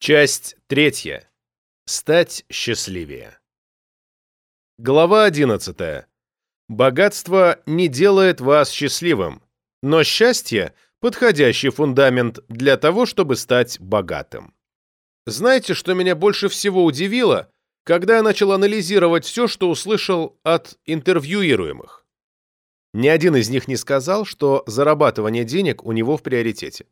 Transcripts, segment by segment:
Часть третья. Стать счастливее. Глава 11. Богатство не делает вас счастливым, но счастье – подходящий фундамент для того, чтобы стать богатым. Знаете, что меня больше всего удивило, когда я начал анализировать все, что услышал от интервьюируемых? Ни один из них не сказал, что зарабатывание денег у него в приоритете.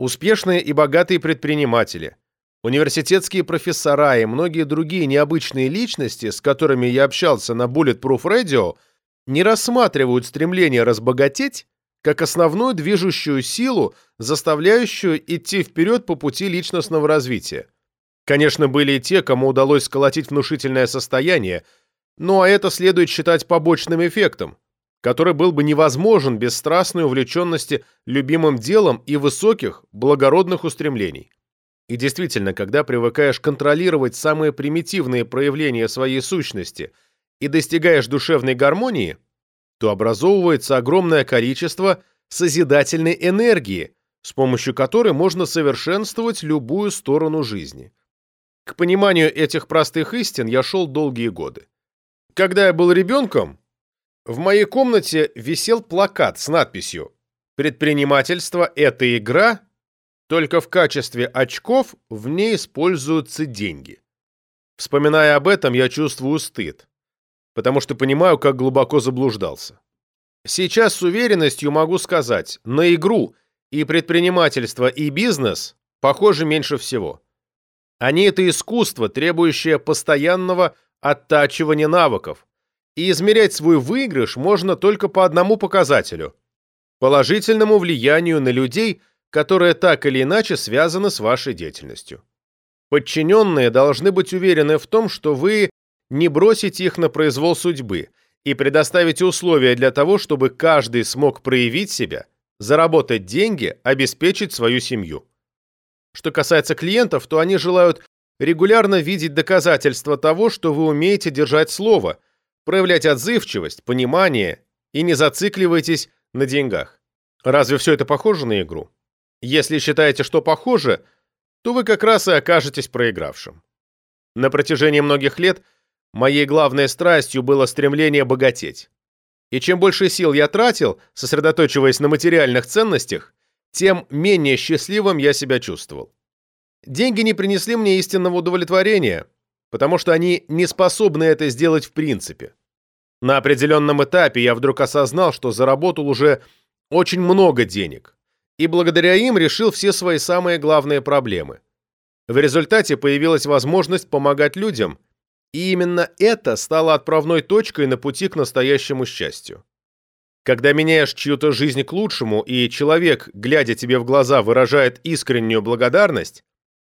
Успешные и богатые предприниматели, университетские профессора и многие другие необычные личности, с которыми я общался на Bulletproof Radio, не рассматривают стремление разбогатеть как основную движущую силу, заставляющую идти вперед по пути личностного развития. Конечно, были и те, кому удалось сколотить внушительное состояние, ну а это следует считать побочным эффектом, который был бы невозможен без страстной увлеченности любимым делом и высоких, благородных устремлений. И действительно, когда привыкаешь контролировать самые примитивные проявления своей сущности и достигаешь душевной гармонии – то образовывается огромное количество созидательной энергии, с помощью которой можно совершенствовать любую сторону жизни. К пониманию этих простых истин я шел долгие годы. Когда я был ребенком, в моей комнате висел плакат с надписью «Предпринимательство – это игра, только в качестве очков в ней используются деньги». Вспоминая об этом, я чувствую стыд потому что понимаю, как глубоко заблуждался. Сейчас с уверенностью могу сказать, на игру и предпринимательство, и бизнес похожи меньше всего. Они – это искусство, требующее постоянного оттачивания навыков, и измерять свой выигрыш можно только по одному показателю – положительному влиянию на людей, которое так или иначе связано с вашей деятельностью. Подчиненные должны быть уверены в том, что вы не бросить их на произвол судьбы и предоставить условия для того, чтобы каждый смог проявить себя, заработать деньги, обеспечить свою семью. Что касается клиентов, то они желают регулярно видеть доказательства того, что вы умеете держать слово, проявлять отзывчивость, понимание и не зацикливайтесь на деньгах. Разве все это похоже на игру? Если считаете, что похоже, то вы как раз и окажетесь проигравшим. На протяжении многих лет – Моей главной страстью было стремление богатеть. И чем больше сил я тратил, сосредоточиваясь на материальных ценностях, тем менее счастливым я себя чувствовал. Деньги не принесли мне истинного удовлетворения, потому что они не способны это сделать в принципе. На определенном этапе я вдруг осознал, что заработал уже очень много денег, и благодаря им решил все свои самые главные проблемы. В результате появилась возможность помогать людям – и именно это стало отправной точкой на пути к настоящему счастью. Когда меняешь чью-то жизнь к лучшему, и человек, глядя тебе в глаза, выражает искреннюю благодарность,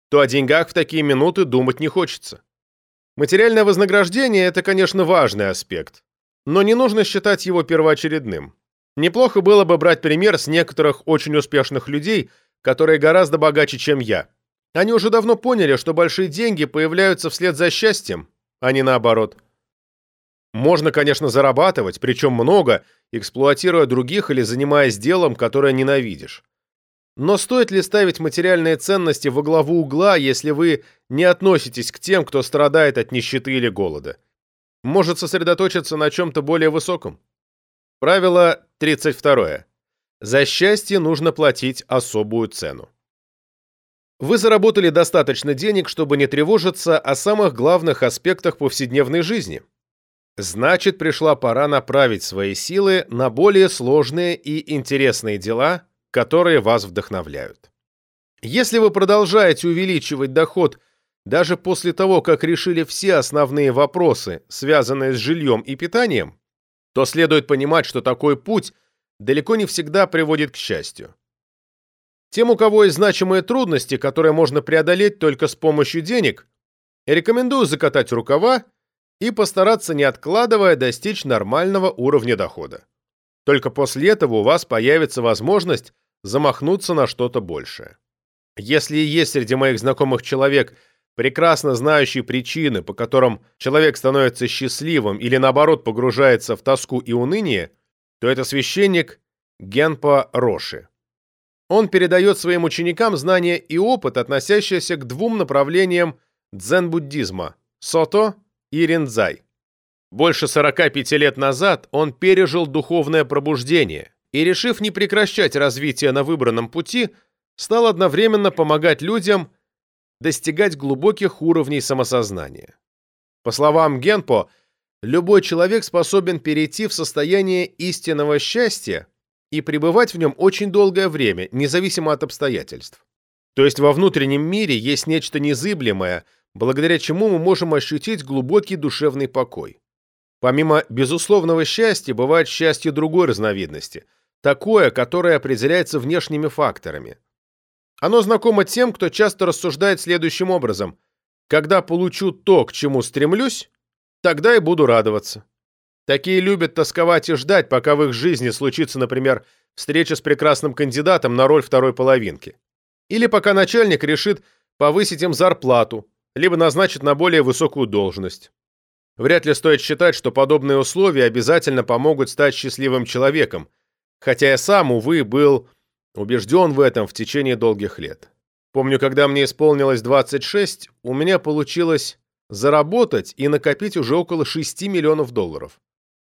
то о деньгах в такие минуты думать не хочется. Материальное вознаграждение – это, конечно, важный аспект, но не нужно считать его первоочередным. Неплохо было бы брать пример с некоторых очень успешных людей, которые гораздо богаче, чем я. Они уже давно поняли, что большие деньги появляются вслед за счастьем, а не наоборот. Можно, конечно, зарабатывать, причем много, эксплуатируя других или занимаясь делом, которое ненавидишь. Но стоит ли ставить материальные ценности во главу угла, если вы не относитесь к тем, кто страдает от нищеты или голода? Может сосредоточиться на чем-то более высоком? Правило 32. За счастье нужно платить особую цену. Вы заработали достаточно денег, чтобы не тревожиться о самых главных аспектах повседневной жизни. Значит, пришла пора направить свои силы на более сложные и интересные дела, которые вас вдохновляют. Если вы продолжаете увеличивать доход даже после того, как решили все основные вопросы, связанные с жильем и питанием, то следует понимать, что такой путь далеко не всегда приводит к счастью. Тем, у кого есть значимые трудности, которые можно преодолеть только с помощью денег, рекомендую закатать рукава и постараться, не откладывая, достичь нормального уровня дохода. Только после этого у вас появится возможность замахнуться на что-то большее. Если есть среди моих знакомых человек, прекрасно знающий причины, по которым человек становится счастливым или наоборот погружается в тоску и уныние, то это священник Генпа Роши. Он передает своим ученикам знания и опыт, относящиеся к двум направлениям дзен-буддизма – сото и ринзай. Больше 45 лет назад он пережил духовное пробуждение и, решив не прекращать развитие на выбранном пути, стал одновременно помогать людям достигать глубоких уровней самосознания. По словам Генпо, любой человек способен перейти в состояние истинного счастья и пребывать в нем очень долгое время, независимо от обстоятельств. То есть во внутреннем мире есть нечто незыблемое, благодаря чему мы можем ощутить глубокий душевный покой. Помимо безусловного счастья, бывает счастье другой разновидности, такое, которое определяется внешними факторами. Оно знакомо тем, кто часто рассуждает следующим образом. «Когда получу то, к чему стремлюсь, тогда и буду радоваться». Такие любят тосковать и ждать, пока в их жизни случится, например, встреча с прекрасным кандидатом на роль второй половинки. Или пока начальник решит повысить им зарплату, либо назначит на более высокую должность. Вряд ли стоит считать, что подобные условия обязательно помогут стать счастливым человеком, хотя я сам, увы, был убежден в этом в течение долгих лет. Помню, когда мне исполнилось 26, у меня получилось заработать и накопить уже около 6 миллионов долларов.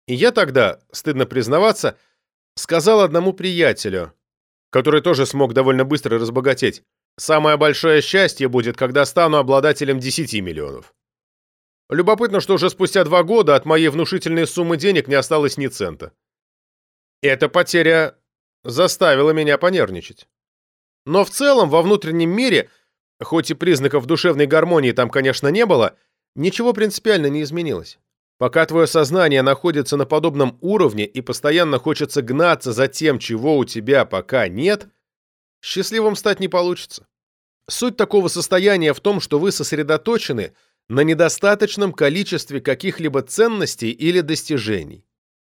И я тогда, стыдно признаваться, сказал одному приятелю, который тоже смог довольно быстро разбогатеть, самое большое счастье будет, когда стану обладателем 10 миллионов. Любопытно, что уже спустя два года от моей внушительной суммы денег не осталось ни цента. Эта потеря заставила меня понервничать. Но в целом во внутреннем мире, хоть и признаков душевной гармонии там, конечно, не было, ничего принципиально не изменилось. Пока твое сознание находится на подобном уровне и постоянно хочется гнаться за тем, чего у тебя пока нет, счастливым стать не получится. Суть такого состояния в том, что вы сосредоточены – на недостаточном количестве каких-либо ценностей или достижений.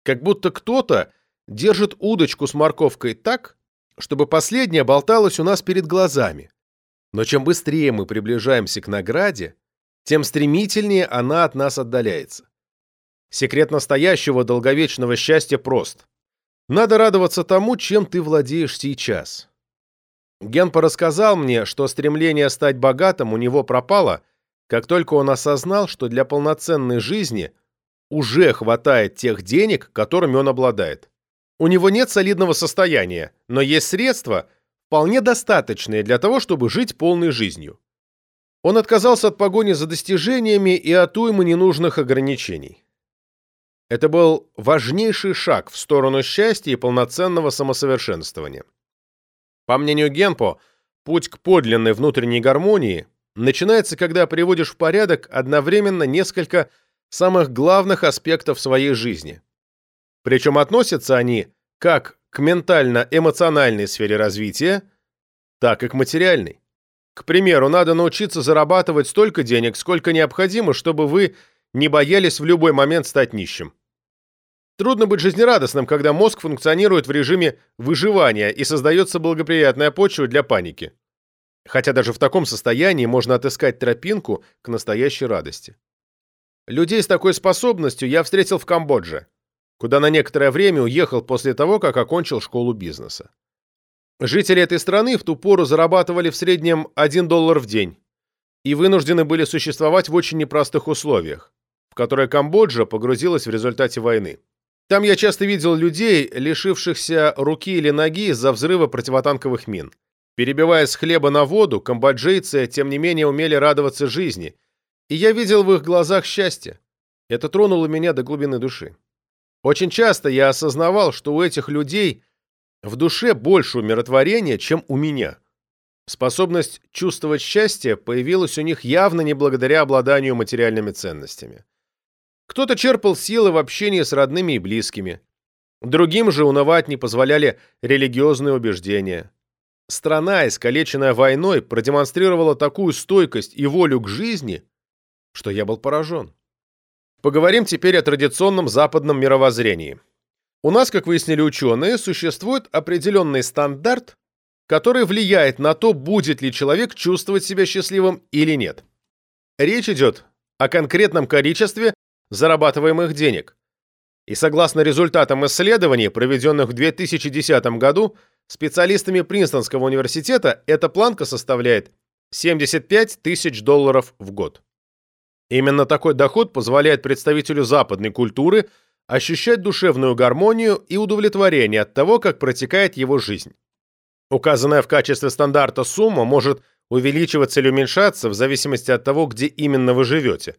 Как будто кто-то держит удочку с морковкой так, чтобы последняя болталась у нас перед глазами. Но чем быстрее мы приближаемся к награде, тем стремительнее она от нас отдаляется. Секрет настоящего долговечного счастья прост. Надо радоваться тому, чем ты владеешь сейчас. Генпа рассказал мне, что стремление стать богатым у него пропало – как только он осознал, что для полноценной жизни уже хватает тех денег, которыми он обладает. У него нет солидного состояния, но есть средства, вполне достаточные для того, чтобы жить полной жизнью. Он отказался от погони за достижениями и от уймы ненужных ограничений. Это был важнейший шаг в сторону счастья и полноценного самосовершенствования. По мнению Генпо, путь к подлинной внутренней гармонии начинается, когда приводишь в порядок одновременно несколько самых главных аспектов своей жизни. Причем относятся они как к ментально-эмоциональной сфере развития, так и к материальной. К примеру, надо научиться зарабатывать столько денег, сколько необходимо, чтобы вы не боялись в любой момент стать нищим. Трудно быть жизнерадостным, когда мозг функционирует в режиме выживания и создается благоприятная почва для паники. Хотя даже в таком состоянии можно отыскать тропинку к настоящей радости. Людей с такой способностью я встретил в Камбодже, куда на некоторое время уехал после того, как окончил школу бизнеса. Жители этой страны в ту пору зарабатывали в среднем 1 доллар в день и вынуждены были существовать в очень непростых условиях, в которые Камбоджа погрузилась в результате войны. Там я часто видел людей, лишившихся руки или ноги из-за взрыва противотанковых мин. Перебивая с хлеба на воду, камбоджийцы, тем не менее, умели радоваться жизни, и я видел в их глазах счастье. Это тронуло меня до глубины души. Очень часто я осознавал, что у этих людей в душе больше умиротворения, чем у меня. Способность чувствовать счастье появилась у них явно не благодаря обладанию материальными ценностями. Кто-то черпал силы в общении с родными и близкими. Другим же унывать не позволяли религиозные убеждения. Страна, искалеченная войной, продемонстрировала такую стойкость и волю к жизни, что я был поражен. Поговорим теперь о традиционном западном мировоззрении. У нас, как выяснили ученые, существует определенный стандарт, который влияет на то, будет ли человек чувствовать себя счастливым или нет. Речь идет о конкретном количестве зарабатываемых денег. И согласно результатам исследований, проведенных в 2010 году, Специалистами Принстонского университета эта планка составляет 75 тысяч долларов в год. Именно такой доход позволяет представителю западной культуры ощущать душевную гармонию и удовлетворение от того, как протекает его жизнь. Указанная в качестве стандарта сумма может увеличиваться или уменьшаться в зависимости от того, где именно вы живете.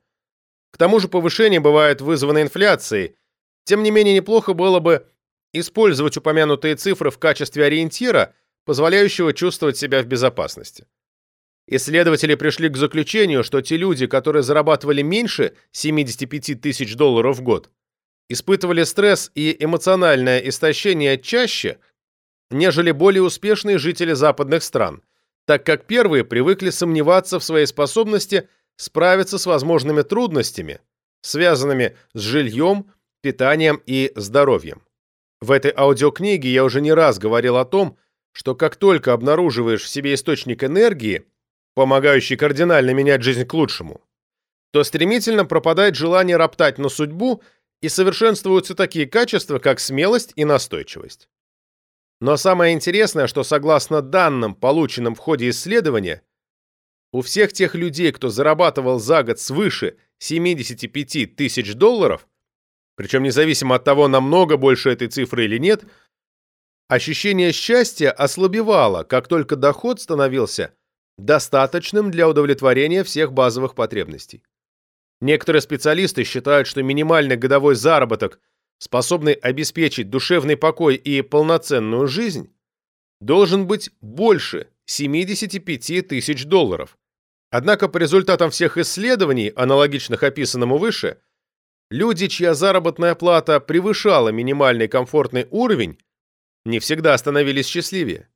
К тому же повышение бывает вызвано инфляцией. Тем не менее, неплохо было бы использовать упомянутые цифры в качестве ориентира, позволяющего чувствовать себя в безопасности. Исследователи пришли к заключению, что те люди, которые зарабатывали меньше 75 тысяч долларов в год, испытывали стресс и эмоциональное истощение чаще, нежели более успешные жители западных стран, так как первые привыкли сомневаться в своей способности справиться с возможными трудностями, связанными с жильем, питанием и здоровьем. В этой аудиокниге я уже не раз говорил о том, что как только обнаруживаешь в себе источник энергии, помогающий кардинально менять жизнь к лучшему, то стремительно пропадает желание роптать на судьбу и совершенствуются такие качества, как смелость и настойчивость. Но самое интересное, что согласно данным, полученным в ходе исследования, у всех тех людей, кто зарабатывал за год свыше 75 тысяч долларов, причем независимо от того, намного больше этой цифры или нет, ощущение счастья ослабевало, как только доход становился достаточным для удовлетворения всех базовых потребностей. Некоторые специалисты считают, что минимальный годовой заработок, способный обеспечить душевный покой и полноценную жизнь, должен быть больше 75 тысяч долларов. Однако по результатам всех исследований, аналогичных описанному выше, люди, чья заработная плата превышала минимальный комфортный уровень, не всегда становились счастливее.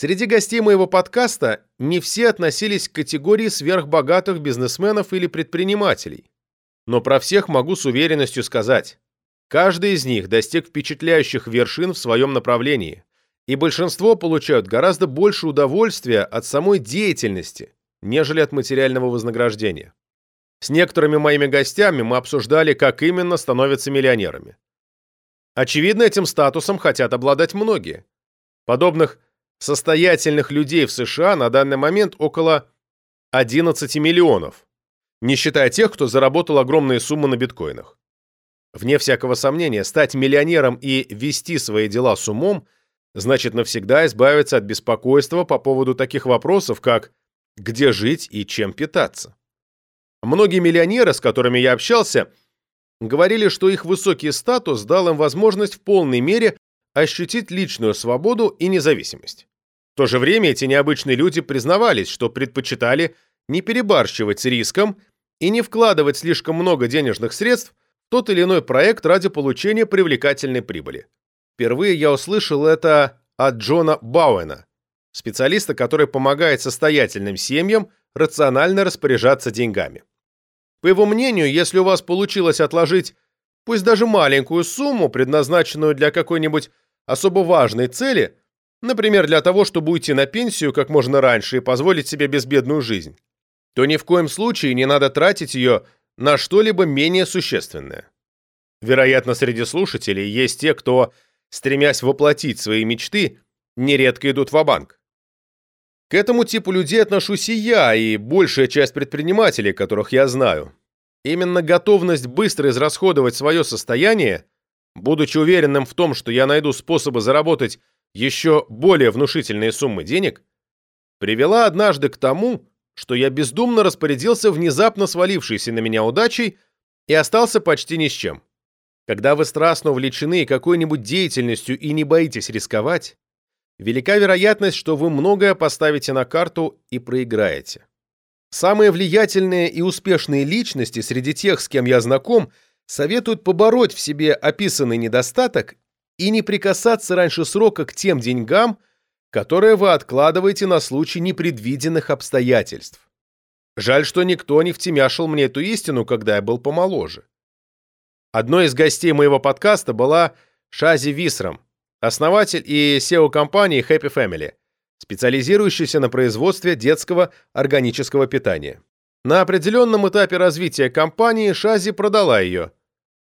Среди гостей моего подкаста не все относились к категории сверхбогатых бизнесменов или предпринимателей. Но про всех могу с уверенностью сказать. Каждый из них достиг впечатляющих вершин в своем направлении, и большинство получают гораздо больше удовольствия от самой деятельности, нежели от материального вознаграждения. С некоторыми моими гостями мы обсуждали, как именно становятся миллионерами. Очевидно, этим статусом хотят обладать многие. Подобных Состоятельных людей в США на данный момент около 11 миллионов, не считая тех, кто заработал огромные суммы на биткоинах. Вне всякого сомнения, стать миллионером и вести свои дела с умом значит навсегда избавиться от беспокойства по поводу таких вопросов, как где жить и чем питаться. Многие миллионеры, с которыми я общался, говорили, что их высокий статус дал им возможность в полной мере ощутить личную свободу и независимость. В то же время эти необычные люди признавались, что предпочитали не перебарщивать с риском и не вкладывать слишком много денежных средств в тот или иной проект ради получения привлекательной прибыли. Впервые я услышал это от Джона Бауэна, специалиста, который помогает состоятельным семьям рационально распоряжаться деньгами. По его мнению, если у вас получилось отложить пусть даже маленькую сумму, предназначенную для какой-нибудь особо важной цели, например, для того, чтобы уйти на пенсию как можно раньше и позволить себе безбедную жизнь, то ни в коем случае не надо тратить ее на что-либо менее существенное. Вероятно, среди слушателей есть те, кто, стремясь воплотить свои мечты, нередко идут в банк К этому типу людей отношусь и я, и большая часть предпринимателей, которых я знаю. Именно готовность быстро израсходовать свое состояние – Будучи уверенным в том, что я найду способы заработать еще более внушительные суммы денег, привела однажды к тому, что я бездумно распорядился внезапно свалившейся на меня удачей и остался почти ни с чем. Когда вы страстно увлечены какой-нибудь деятельностью и не боитесь рисковать, велика вероятность, что вы многое поставите на карту и проиграете. Самые влиятельные и успешные личности среди тех, с кем я знаком – советуют побороть в себе описанный недостаток и не прикасаться раньше срока к тем деньгам, которые вы откладываете на случай непредвиденных обстоятельств. Жаль, что никто не втемяшил мне эту истину, когда я был помоложе. Одной из гостей моего подкаста была Шази Висрам, основатель и SEO компании Happy Family, специализирующаяся на производстве детского органического питания. На определенном этапе развития компании Шази продала ее –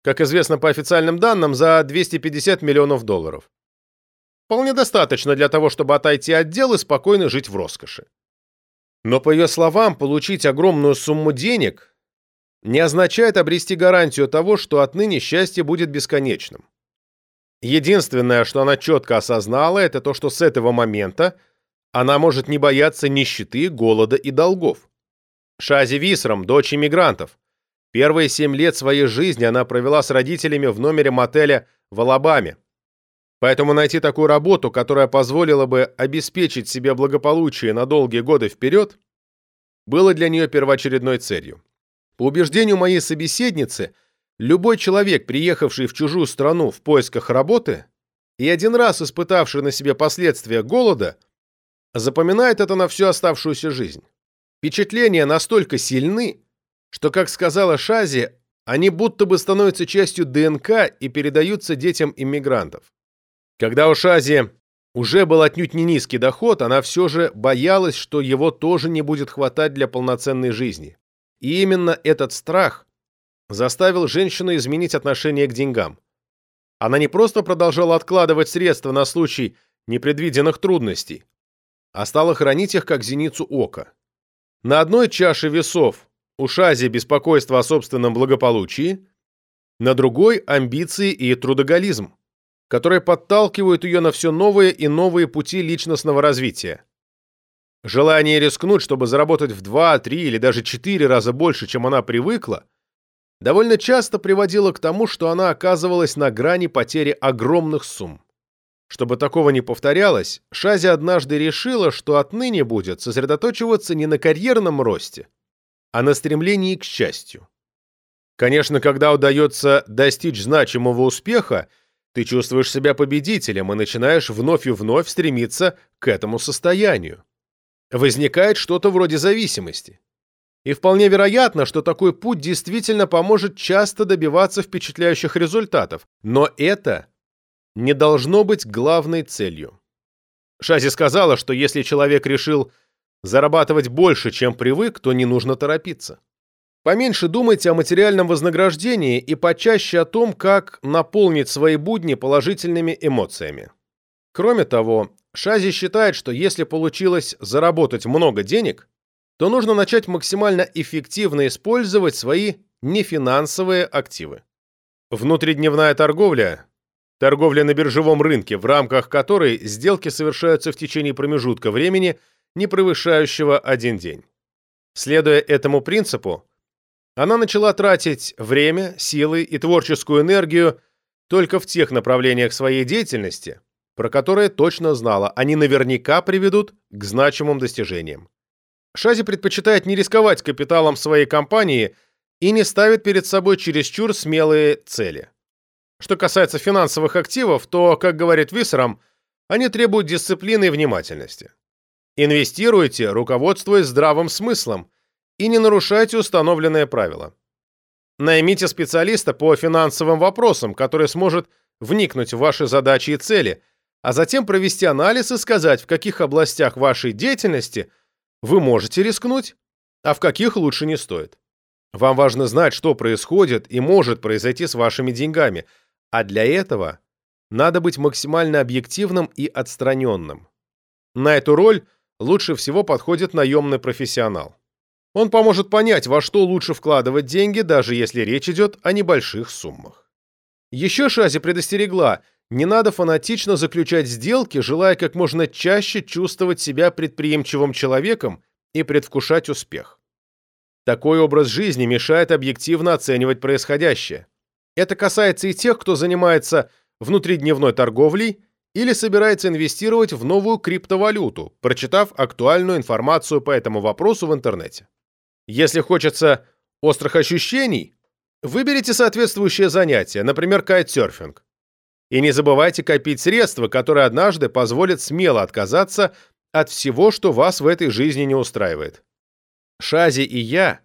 как известно по официальным данным, за 250 миллионов долларов. Вполне достаточно для того, чтобы отойти от дел и спокойно жить в роскоши. Но, по ее словам, получить огромную сумму денег не означает обрести гарантию того, что отныне счастье будет бесконечным. Единственное, что она четко осознала, это то, что с этого момента она может не бояться нищеты, голода и долгов. Шази Висрам, дочь иммигрантов. Первые семь лет своей жизни она провела с родителями в номере мотеля в Алабаме. Поэтому найти такую работу, которая позволила бы обеспечить себе благополучие на долгие годы вперед, было для нее первоочередной целью. По убеждению моей собеседницы, любой человек, приехавший в чужую страну в поисках работы и один раз испытавший на себе последствия голода, запоминает это на всю оставшуюся жизнь. Впечатления настолько сильны, что, как сказала Шази, они будто бы становятся частью ДНК и передаются детям иммигрантов. Когда у Шази уже был отнюдь не низкий доход, она все же боялась, что его тоже не будет хватать для полноценной жизни. И именно этот страх заставил женщину изменить отношение к деньгам. Она не просто продолжала откладывать средства на случай непредвиденных трудностей, а стала хранить их как зеницу ока. На одной чаше весов у Шази беспокойство о собственном благополучии, на другой – амбиции и трудоголизм которые подталкивают ее на все новые и новые пути личностного развития. Желание рискнуть, чтобы заработать в два, три или даже четыре раза больше, чем она привыкла, довольно часто приводило к тому, что она оказывалась на грани потери огромных сумм. Чтобы такого не повторялось, Шази однажды решила, что отныне будет сосредоточиваться не на карьерном росте, а на стремлении к счастью. Конечно, когда удается достичь значимого успеха, ты чувствуешь себя победителем и начинаешь вновь и вновь стремиться к этому состоянию. Возникает что-то вроде зависимости. И вполне вероятно, что такой путь действительно поможет часто добиваться впечатляющих результатов. Но это не должно быть главной целью. Шази сказала, что если человек решил зарабатывать больше, чем привык, то не нужно торопиться. Поменьше думайте о материальном вознаграждении и почаще о том, как наполнить свои будни положительными эмоциями. Кроме того, Шази считает, что если получилось заработать много денег, то нужно начать максимально эффективно использовать свои нефинансовые активы. Внутридневная торговля – торговля на биржевом рынке, в рамках которой сделки совершаются в течение промежутка времени, не превышающего один день. Следуя этому принципу, она начала тратить время, силы и творческую энергию только в тех направлениях своей деятельности, про которые точно знала, они наверняка приведут к значимым достижениям. Шази предпочитает не рисковать капиталом своей компании и не ставит перед собой чересчур смелые цели. Что касается финансовых активов, то, как говорит Виссером, они требуют дисциплины и внимательности. Инвестируйте, руководствуясь здравым смыслом, и не нарушайте установленные правила. Наймите специалиста по финансовым вопросам, который сможет вникнуть в ваши задачи и цели, а затем провести анализ и сказать, в каких областях вашей деятельности вы можете рискнуть, а в каких лучше не стоит. Вам важно знать, что происходит и может произойти с вашими деньгами, а для этого надо быть максимально объективным и отстраненным. На эту роль лучше всего подходит наемный профессионал. Он поможет понять, во что лучше вкладывать деньги, даже если речь идет о небольших суммах. Еще Шази предостерегла, не надо фанатично заключать сделки, желая как можно чаще чувствовать себя предприимчивым человеком и предвкушать успех. Такой образ жизни мешает объективно оценивать происходящее. Это касается и тех, кто занимается внутридневной торговлей или собирается инвестировать в новую криптовалюту, прочитав актуальную информацию по этому вопросу в интернете. Если хочется острых ощущений, выберите соответствующее занятие, например, кайтсерфинг. И не забывайте копить средства, которые однажды позволят смело отказаться от всего, что вас в этой жизни не устраивает. Шази и я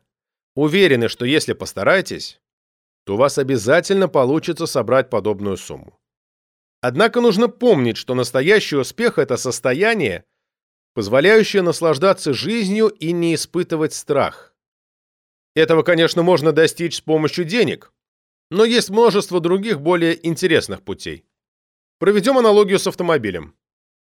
уверены, что если постараетесь, то у вас обязательно получится собрать подобную сумму. Однако нужно помнить, что настоящий успех – это состояние, позволяющее наслаждаться жизнью и не испытывать страх. Этого, конечно, можно достичь с помощью денег, но есть множество других более интересных путей. Проведем аналогию с автомобилем.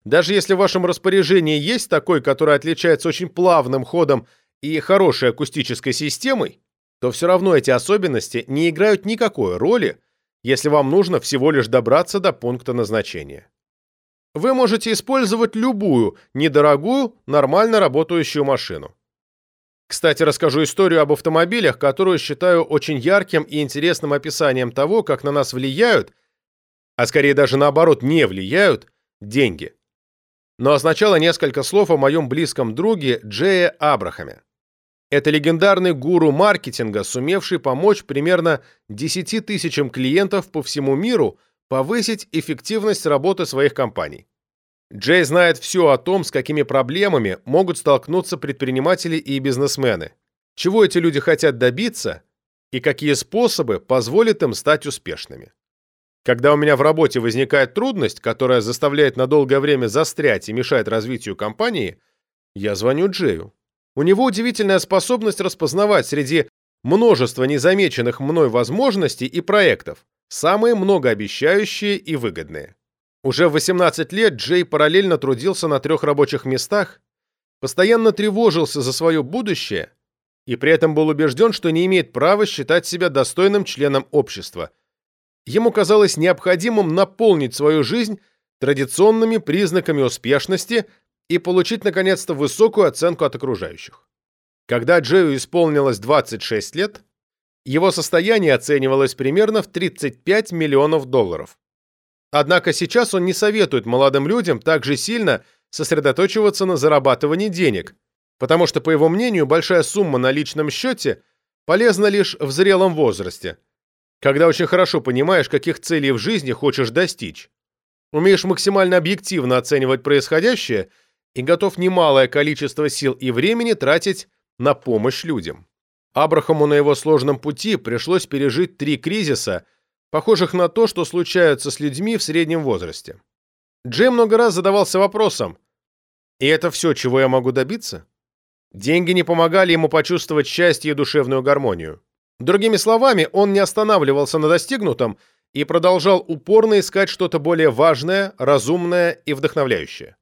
Даже если в вашем распоряжении есть такой, который отличается очень плавным ходом и хорошей акустической системой, то все равно эти особенности не играют никакой роли, если вам нужно всего лишь добраться до пункта назначения. Вы можете использовать любую, недорогую, нормально работающую машину. Кстати, расскажу историю об автомобилях, которую считаю очень ярким и интересным описанием того, как на нас влияют, а скорее даже наоборот не влияют, деньги. Но сначала несколько слов о моем близком друге Джее Абрахаме. Это легендарный гуру маркетинга, сумевший помочь примерно 10 тысячам клиентов по всему миру повысить эффективность работы своих компаний. Джей знает все о том, с какими проблемами могут столкнуться предприниматели и бизнесмены, чего эти люди хотят добиться и какие способы позволят им стать успешными. Когда у меня в работе возникает трудность, которая заставляет на долгое время застрять и мешает развитию компании, я звоню Джею. У него удивительная способность распознавать среди множества незамеченных мной возможностей и проектов самые многообещающие и выгодные. Уже в 18 лет Джей параллельно трудился на трех рабочих местах, постоянно тревожился за свое будущее и при этом был убежден, что не имеет права считать себя достойным членом общества. Ему казалось необходимым наполнить свою жизнь традиционными признаками успешности и получить, наконец-то, высокую оценку от окружающих. Когда Джею исполнилось 26 лет, его состояние оценивалось примерно в 35 миллионов долларов. Однако сейчас он не советует молодым людям так же сильно сосредоточиваться на зарабатывании денег, потому что, по его мнению, большая сумма на личном счете полезна лишь в зрелом возрасте, когда очень хорошо понимаешь, каких целей в жизни хочешь достичь, умеешь максимально объективно оценивать происходящее и готов немалое количество сил и времени тратить на помощь людям. Абрахаму на его сложном пути пришлось пережить три кризиса – похожих на то, что случаются с людьми в среднем возрасте. Джей много раз задавался вопросом, и это все, чего я могу добиться? Деньги не помогали ему почувствовать счастье и душевную гармонию. Другими словами, он не останавливался на достигнутом и продолжал упорно искать что-то более важное, разумное и вдохновляющее.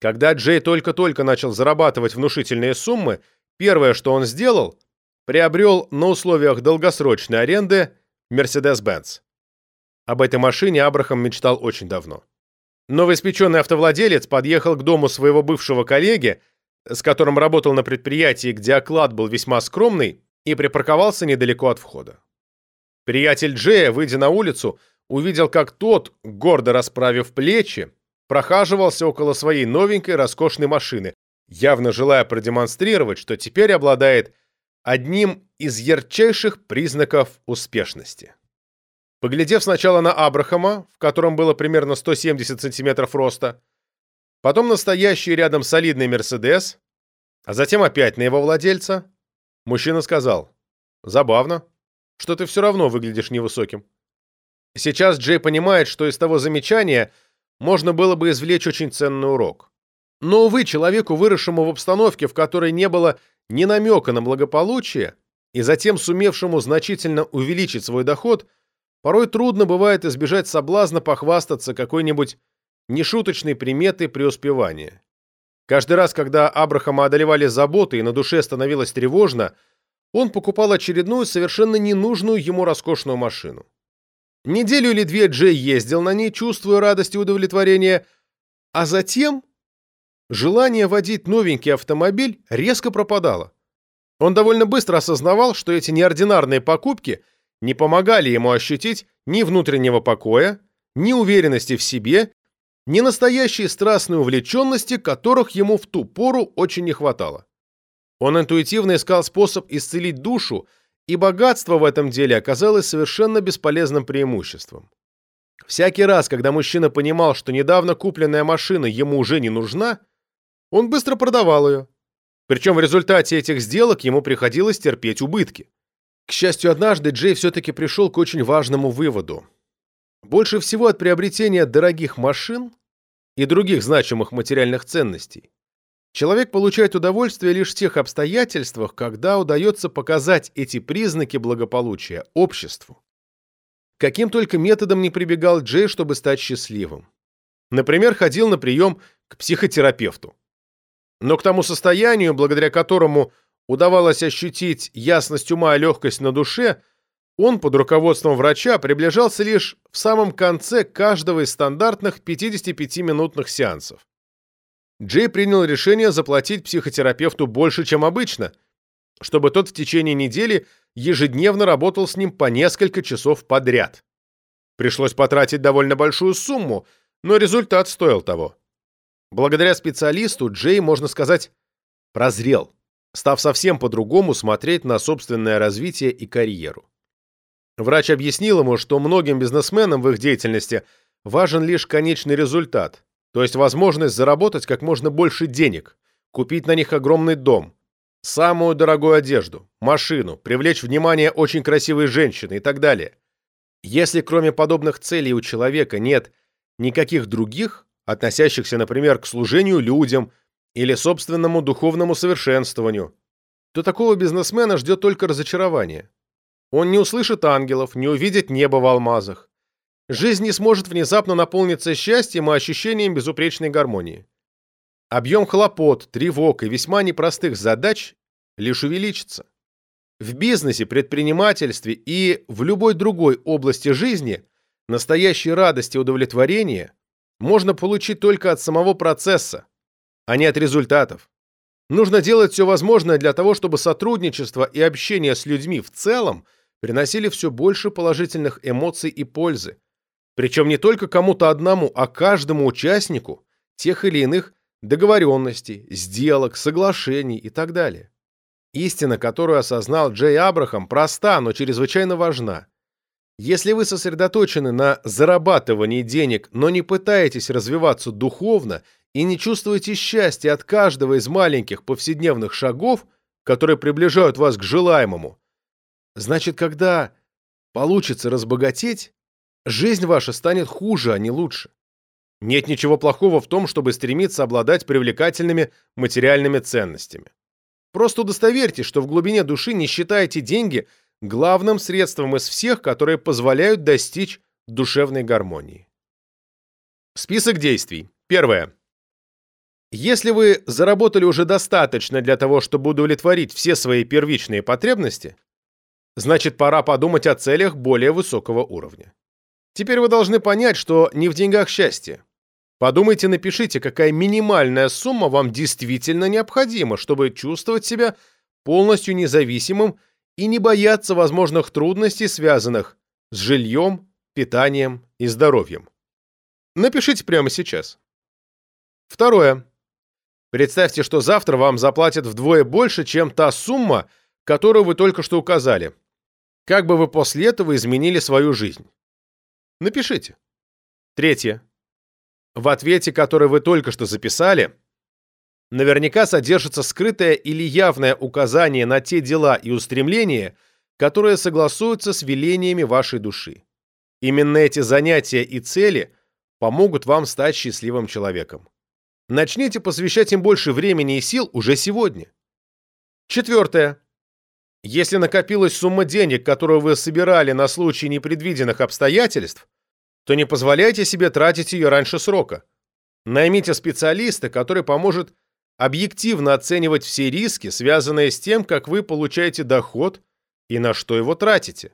Когда Джей только-только начал зарабатывать внушительные суммы, первое, что он сделал, приобрел на условиях долгосрочной аренды Mercedes-Benz. Об этой машине Абрахам мечтал очень давно. Новоиспеченный автовладелец подъехал к дому своего бывшего коллеги, с которым работал на предприятии, где оклад был весьма скромный, и припарковался недалеко от входа. Приятель Джея, выйдя на улицу, увидел, как тот, гордо расправив плечи, прохаживался около своей новенькой роскошной машины, явно желая продемонстрировать, что теперь обладает одним из ярчайших признаков успешности. Поглядев сначала на Абрахама, в котором было примерно 170 сантиметров роста, потом на стоящий рядом солидный Мерседес, а затем опять на его владельца, мужчина сказал, «Забавно, что ты все равно выглядишь невысоким». Сейчас Джей понимает, что из того замечания можно было бы извлечь очень ценный урок. Но, увы, человеку, выросшему в обстановке, в которой не было ни намека на благополучие, и затем сумевшему значительно увеличить свой доход, порой трудно бывает избежать соблазна похвастаться какой-нибудь нешуточной приметой преуспевания. Каждый раз, когда Абрахама одолевали заботы и на душе становилось тревожно, он покупал очередную совершенно ненужную ему роскошную машину. Неделю или две Джей ездил на ней, чувствуя радость и удовлетворение, а затем желание водить новенький автомобиль резко пропадало. Он довольно быстро осознавал, что эти неординарные покупки не помогали ему ощутить ни внутреннего покоя, ни уверенности в себе, ни настоящей страстной увлеченности, которых ему в ту пору очень не хватало. Он интуитивно искал способ исцелить душу, и богатство в этом деле оказалось совершенно бесполезным преимуществом. Всякий раз, когда мужчина понимал, что недавно купленная машина ему уже не нужна, он быстро продавал ее. Причем в результате этих сделок ему приходилось терпеть убытки. К счастью, однажды Джей все-таки пришел к очень важному выводу. Больше всего от приобретения дорогих машин и других значимых материальных ценностей человек получает удовольствие лишь в тех обстоятельствах, когда удается показать эти признаки благополучия обществу. каким только методом не прибегал Джей, чтобы стать счастливым. Например, ходил на прием к психотерапевту. Но к тому состоянию, благодаря которому удавалось ощутить ясность ума и легкость на душе, он под руководством врача приближался лишь в самом конце каждого из стандартных 55-минутных сеансов. Джей принял решение заплатить психотерапевту больше, чем обычно, чтобы тот в течение недели ежедневно работал с ним по несколько часов подряд. Пришлось потратить довольно большую сумму, но результат стоил того. Благодаря специалисту Джей, можно сказать, прозрел, став совсем по-другому смотреть на собственное развитие и карьеру. Врач объяснил ему, что многим бизнесменам в их деятельности важен лишь конечный результат, то есть возможность заработать как можно больше денег, купить на них огромный дом, самую дорогую одежду, машину, привлечь внимание очень красивой женщины и так далее. Если кроме подобных целей у человека нет никаких других, относящихся, например, к служению людям или собственному духовному совершенствованию, то такого бизнесмена ждет только разочарование. Он не услышит ангелов, не увидит небо в алмазах. Жизнь не сможет внезапно наполниться счастьем и ощущением безупречной гармонии. Объем хлопот, тревог и весьма непростых задач лишь увеличится. В бизнесе, предпринимательстве и в любой другой области жизни настоящей радости и удовлетворения можно получить только от самого процесса, а не от результатов. Нужно делать все возможное для того, чтобы сотрудничество и общение с людьми в целом приносили все больше положительных эмоций и пользы. Причем не только кому-то одному, а каждому участнику тех или иных договоренностей, сделок, соглашений и так далее. Истина, которую осознал Джей Абрахам, проста, но чрезвычайно важна. Если вы сосредоточены на зарабатывании денег, но не пытаетесь развиваться духовно и не чувствуете счастья от каждого из маленьких повседневных шагов, которые приближают вас к желаемому, значит, когда получится разбогатеть, жизнь ваша станет хуже, а не лучше. Нет ничего плохого в том, чтобы стремиться обладать привлекательными материальными ценностями. Просто удостоверьтесь, что в глубине души не считаете деньги – главным средством из всех, которые позволяют достичь душевной гармонии. Список действий. Первое. Если вы заработали уже достаточно для того, чтобы удовлетворить все свои первичные потребности, значит пора подумать о целях более высокого уровня. Теперь вы должны понять, что не в деньгах счастье. Подумайте, напишите, какая минимальная сумма вам действительно необходима, чтобы чувствовать себя полностью независимым и не бояться возможных трудностей, связанных с жильем, питанием и здоровьем. Напишите прямо сейчас. Второе. Представьте, что завтра вам заплатят вдвое больше, чем та сумма, которую вы только что указали. Как бы вы после этого изменили свою жизнь? Напишите. Третье. В ответе, который вы только что записали, наверняка содержится скрытое или явное указание на те дела и устремления, которые согласуются с велениями вашей души. Именно эти занятия и цели помогут вам стать счастливым человеком. Начните посвящать им больше времени и сил уже сегодня. Четвертое. Если накопилась сумма денег, которую вы собирали на случай непредвиденных обстоятельств, то не позволяйте себе тратить ее раньше срока. Наймите специалиста, который поможет объективно оценивать все риски, связанные с тем, как вы получаете доход и на что его тратите.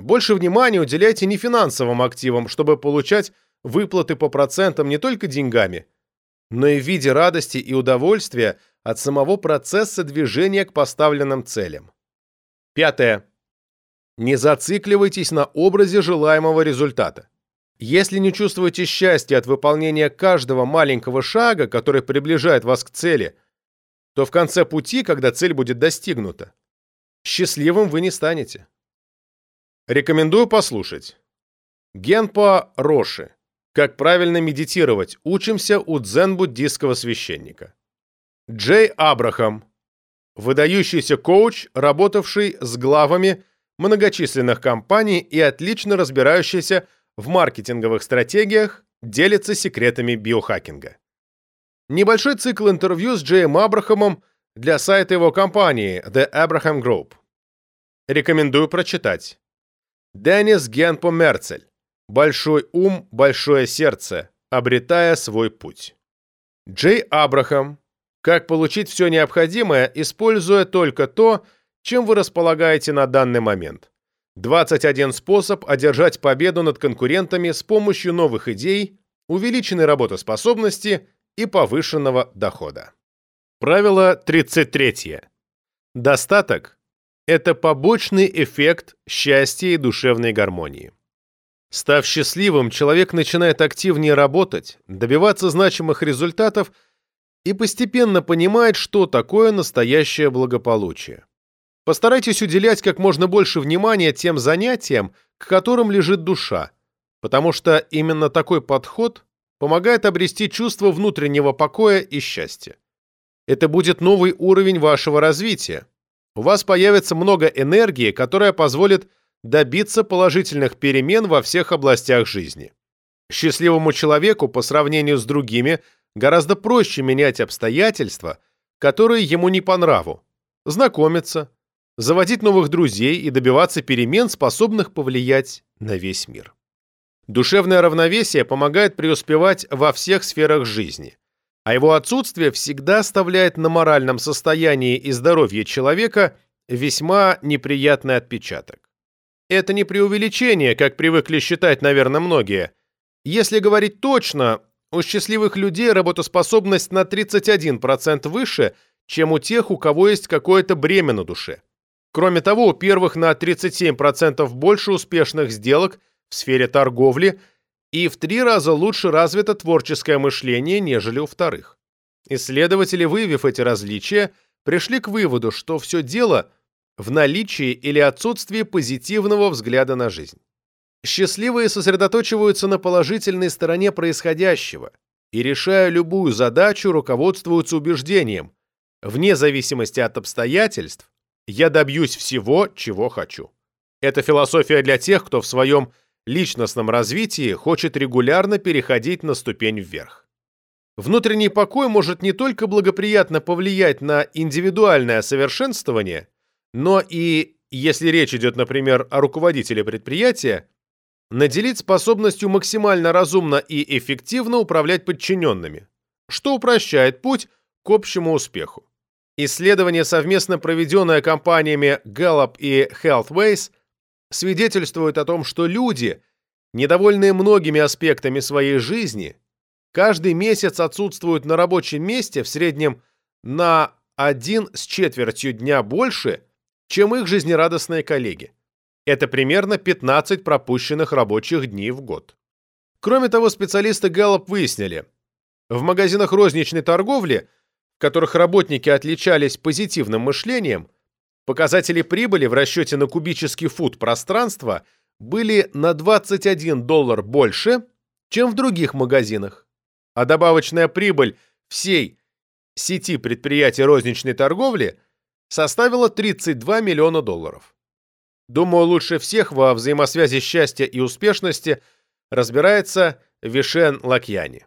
Больше внимания уделяйте не финансовым активам, чтобы получать выплаты по процентам не только деньгами, но и в виде радости и удовольствия от самого процесса движения к поставленным целям. Пятое. Не зацикливайтесь на образе желаемого результата. Если не чувствуете счастья от выполнения каждого маленького шага, который приближает вас к цели, то в конце пути, когда цель будет достигнута, счастливым вы не станете. Рекомендую послушать. Генпо Роши. Как правильно медитировать. Учимся у дзен-буддийского священника. Джей Абрахам. Выдающийся коуч, работавший с главами многочисленных компаний и отлично разбирающийся в маркетинговых стратегиях делится секретами биохакинга. Небольшой цикл интервью с Джеем Абрахамом для сайта его компании The Abraham Group. Рекомендую прочитать. Деннис Генпо Мерцель. Большой ум, большое сердце, обретая свой путь. Джей Абрахам. Как получить все необходимое, используя только то, чем вы располагаете на данный момент. 21 способ одержать победу над конкурентами с помощью новых идей, увеличенной работоспособности и повышенного дохода. Правило 33. Достаток – это побочный эффект счастья и душевной гармонии. Став счастливым, человек начинает активнее работать, добиваться значимых результатов и постепенно понимает, что такое настоящее благополучие. Постарайтесь уделять как можно больше внимания тем занятиям, к которым лежит душа, потому что именно такой подход помогает обрести чувство внутреннего покоя и счастья. Это будет новый уровень вашего развития. У вас появится много энергии, которая позволит добиться положительных перемен во всех областях жизни. Счастливому человеку по сравнению с другими гораздо проще менять обстоятельства, которые ему не по нраву, знакомиться, заводить новых друзей и добиваться перемен, способных повлиять на весь мир. Душевное равновесие помогает преуспевать во всех сферах жизни, а его отсутствие всегда оставляет на моральном состоянии и здоровье человека весьма неприятный отпечаток. Это не преувеличение, как привыкли считать, наверное, многие. Если говорить точно, у счастливых людей работоспособность на 31% выше, чем у тех, у кого есть какое-то бремя на душе. Кроме того, у первых на 37% больше успешных сделок в сфере торговли и в три раза лучше развито творческое мышление, нежели у вторых. Исследователи, выявив эти различия, пришли к выводу, что все дело в наличии или отсутствии позитивного взгляда на жизнь. Счастливые сосредоточиваются на положительной стороне происходящего и, решая любую задачу, руководствуются убеждением, вне зависимости от обстоятельств, я добьюсь всего, чего хочу. Это философия для тех, кто в своем личностном развитии хочет регулярно переходить на ступень вверх. Внутренний покой может не только благоприятно повлиять на индивидуальное совершенствование, но и, если речь идет, например, о руководителе предприятия, наделить способностью максимально разумно и эффективно управлять подчиненными, что упрощает путь к общему успеху. Исследование, совместно проведенное компаниями Gallup и Healthways, свидетельствует о том, что люди, недовольные многими аспектами своей жизни, каждый месяц отсутствуют на рабочем месте в среднем на один с четвертью дня больше, чем их жизнерадостные коллеги. Это примерно 15 пропущенных рабочих дней в год. Кроме того, специалисты Gallup выяснили, в магазинах розничной торговли – в которых работники отличались позитивным мышлением, показатели прибыли в расчете на кубический фут пространства были на 21 доллар больше, чем в других магазинах, а добавочная прибыль всей сети предприятий розничной торговли составила 32 миллиона долларов. Думаю, лучше всех во взаимосвязи счастья и успешности разбирается Вишен Лакьяни.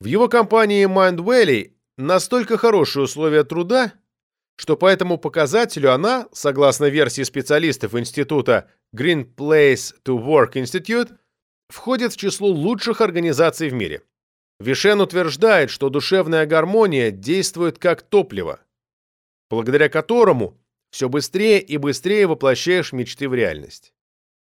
В его компании Mind Valley настолько хорошие условия труда, что по этому показателю она, согласно версии специалистов института Green Place to Work Institute, входит в число лучших организаций в мире. Вишен утверждает, что душевная гармония действует как топливо, благодаря которому все быстрее и быстрее воплощаешь мечты в реальность.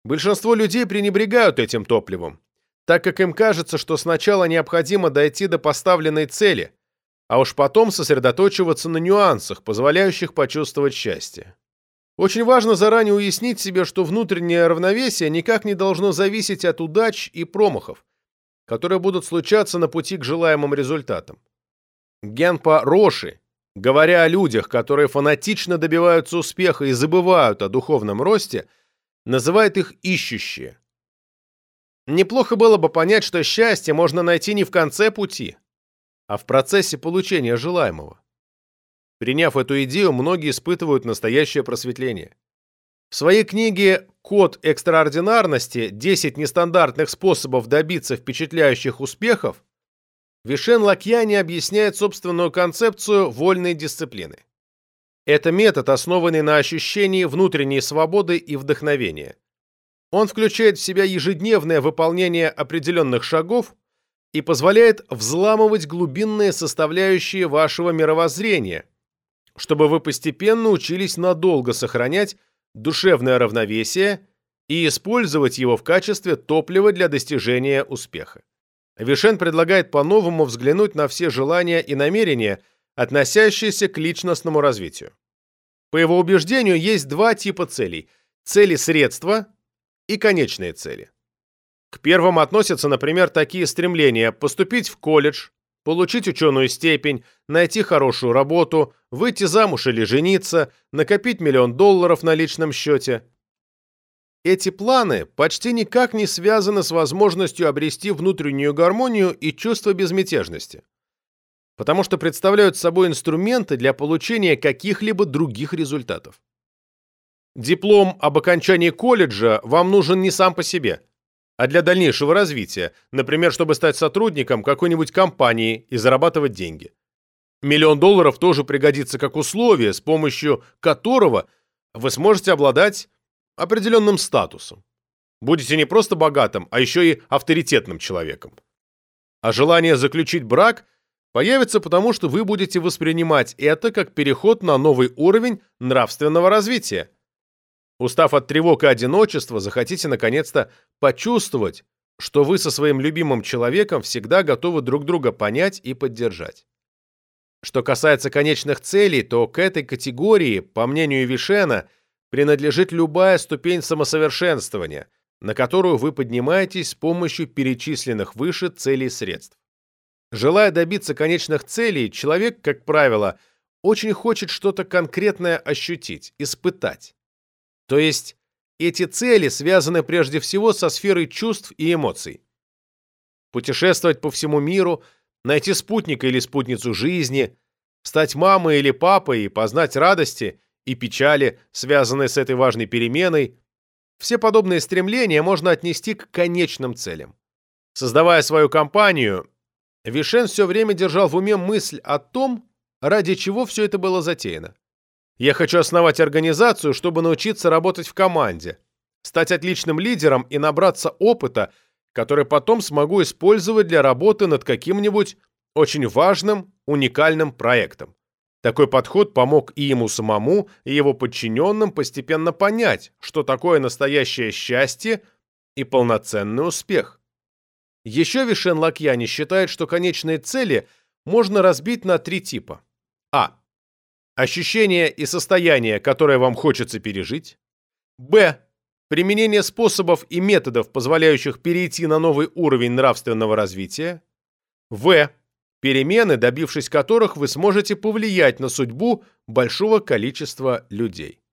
Большинство людей пренебрегают этим топливом, так как им кажется, что сначала необходимо дойти до поставленной цели – а уж потом сосредоточиваться на нюансах, позволяющих почувствовать счастье. Очень важно заранее уяснить себе, что внутреннее равновесие никак не должно зависеть от удач и промахов, которые будут случаться на пути к желаемым результатам. Генпа Роши, говоря о людях, которые фанатично добиваются успеха и забывают о духовном росте, называет их ищущие. Неплохо было бы понять, что счастье можно найти не в конце пути, а в процессе получения желаемого. Приняв эту идею, многие испытывают настоящее просветление. В своей книге «Код экстраординарности. 10 нестандартных способов добиться впечатляющих успехов» Вишен Лакьяни объясняет собственную концепцию вольной дисциплины. Это метод, основанный на ощущении внутренней свободы и вдохновения. Он включает в себя ежедневное выполнение определенных шагов и позволяет взламывать глубинные составляющие вашего мировоззрения, чтобы вы постепенно учились надолго сохранять душевное равновесие и использовать его в качестве топлива для достижения успеха. Вишен предлагает по-новому взглянуть на все желания и намерения, относящиеся к личностному развитию. По его убеждению, есть два типа целей – цели-средства и конечные цели. К первым относятся, например, такие стремления поступить в колледж, получить ученую степень, найти хорошую работу, выйти замуж или жениться, накопить миллион долларов на личном счете. Эти планы почти никак не связаны с возможностью обрести внутреннюю гармонию и чувство безмятежности, потому что представляют собой инструменты для получения каких-либо других результатов. Диплом об окончании колледжа вам нужен не сам по себе – а для дальнейшего развития, например, чтобы стать сотрудником какой-нибудь компании и зарабатывать деньги. Миллион долларов тоже пригодится как условие, с помощью которого вы сможете обладать определенным статусом. Будете не просто богатым, а еще и авторитетным человеком. А желание заключить брак появится потому, что вы будете воспринимать это как переход на новый уровень нравственного развития. Устав от тревог и одиночества, захотите наконец-то почувствовать, что вы со своим любимым человеком всегда готовы друг друга понять и поддержать. Что касается конечных целей, то к этой категории, по мнению Вишена, принадлежит любая ступень самосовершенствования, на которую вы поднимаетесь с помощью перечисленных выше целей и средств. Желая добиться конечных целей, человек, как правило, очень хочет что-то конкретное ощутить, испытать. То есть эти цели связаны прежде всего со сферой чувств и эмоций. Путешествовать по всему миру, найти спутника или спутницу жизни, стать мамой или папой и познать радости и печали, связанные с этой важной переменой, все подобные стремления можно отнести к конечным целям. Создавая свою компанию, Вишен все время держал в уме мысль о том, ради чего все это было затеяно. Я хочу основать организацию, чтобы научиться работать в команде, стать отличным лидером и набраться опыта, который потом смогу использовать для работы над каким-нибудь очень важным, уникальным проектом. Такой подход помог и ему самому, и его подчиненным постепенно понять, что такое настоящее счастье и полноценный успех. Еще Вишен Лакьяни считает, что конечные цели можно разбить на три типа. А. Ощущение и состояние, которое вам хочется пережить. Б. Применение способов и методов, позволяющих перейти на новый уровень нравственного развития. В. Перемены, добившись которых вы сможете повлиять на судьбу большого количества людей.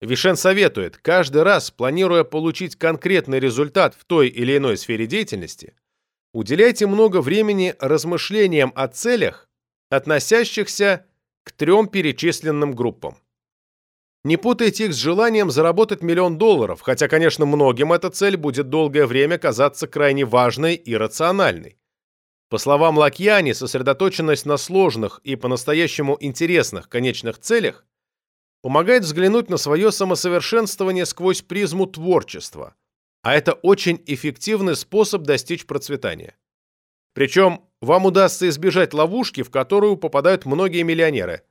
Вишен советует, каждый раз, планируя получить конкретный результат в той или иной сфере деятельности, уделяйте много времени размышлениям о целях, относящихся к трем перечисленным группам. Не путайте их с желанием заработать миллион долларов, хотя, конечно, многим эта цель будет долгое время казаться крайне важной и рациональной. По словам Лакьяни, сосредоточенность на сложных и по-настоящему интересных конечных целях помогает взглянуть на свое самосовершенствование сквозь призму творчества, а это очень эффективный способ достичь процветания. Причем вам удастся избежать ловушки, в которую попадают многие миллионеры.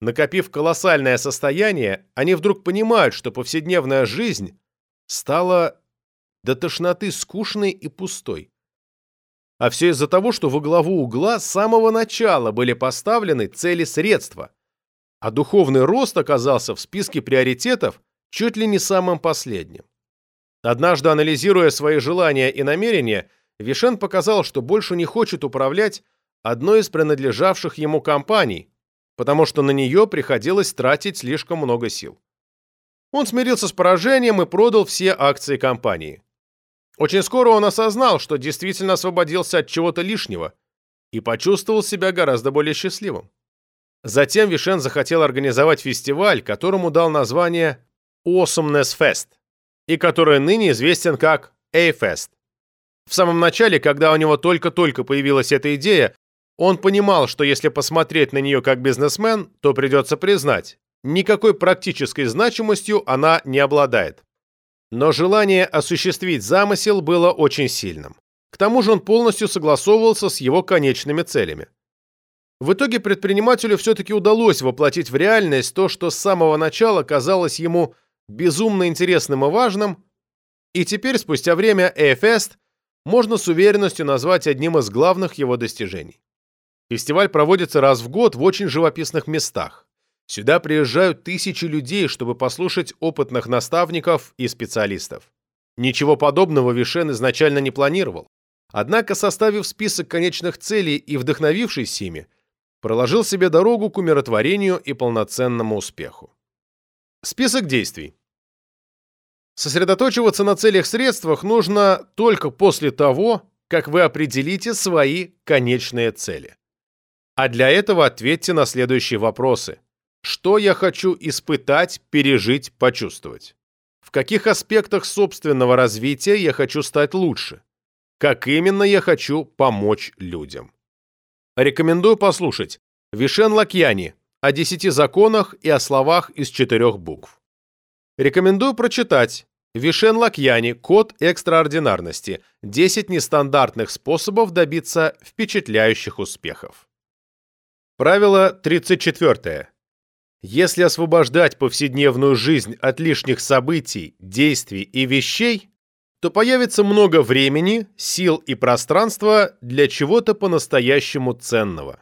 Накопив колоссальное состояние, они вдруг понимают, что повседневная жизнь стала до тошноты скучной и пустой. А все из-за того, что во главу угла с самого начала были поставлены цели-средства, а духовный рост оказался в списке приоритетов чуть ли не самым последним. Однажды, анализируя свои желания и намерения, Вишен показал, что больше не хочет управлять одной из принадлежавших ему компаний, потому что на нее приходилось тратить слишком много сил. Он смирился с поражением и продал все акции компании. Очень скоро он осознал, что действительно освободился от чего-то лишнего и почувствовал себя гораздо более счастливым. Затем Вишен захотел организовать фестиваль, которому дал название Awesomeness Fest, и который ныне известен как A-Fest. В самом начале, когда у него только-только появилась эта идея, он понимал, что если посмотреть на нее как бизнесмен, то придется признать, никакой практической значимостью она не обладает. Но желание осуществить замысел было очень сильным. К тому же он полностью согласовывался с его конечными целями. В итоге предпринимателю все-таки удалось воплотить в реальность то, что с самого начала казалось ему безумно интересным и важным, и теперь, спустя время, Эйфест можно с уверенностью назвать одним из главных его достижений. Фестиваль проводится раз в год в очень живописных местах. Сюда приезжают тысячи людей, чтобы послушать опытных наставников и специалистов. Ничего подобного Вишен изначально не планировал. Однако, составив список конечных целей и вдохновившись ими, проложил себе дорогу к умиротворению и полноценному успеху. Список действий. Сосредоточиваться на целях-средствах нужно только после того, как вы определите свои конечные цели. А для этого ответьте на следующие вопросы. Что я хочу испытать, пережить, почувствовать? В каких аспектах собственного развития я хочу стать лучше? Как именно я хочу помочь людям? Рекомендую послушать Вишен Лакьяни о десяти законах и о словах из четырех букв. Рекомендую прочитать Вишен Лакьяни «Код экстраординарности. 10 нестандартных способов добиться впечатляющих успехов». Правило 34. Если освобождать повседневную жизнь от лишних событий, действий и вещей, то появится много времени, сил и пространства для чего-то по-настоящему ценного.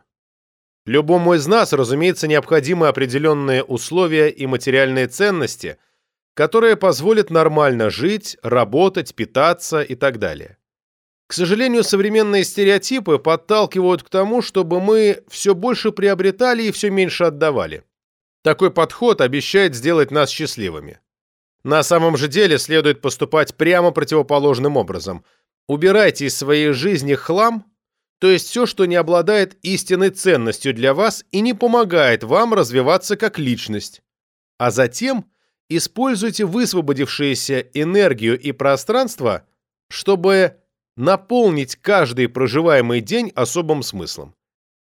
Любому из нас, разумеется, необходимы определенные условия и материальные ценности, которые позволят нормально жить, работать, питаться и так далее. К сожалению, современные стереотипы подталкивают к тому, чтобы мы все больше приобретали и все меньше отдавали. Такой подход обещает сделать нас счастливыми. На самом же деле следует поступать прямо противоположным образом. Убирайте из своей жизни хлам, то есть все, что не обладает истинной ценностью для вас и не помогает вам развиваться как личность. А затем используйте высвободившиеся энергию и пространство, чтобы наполнить каждый проживаемый день особым смыслом.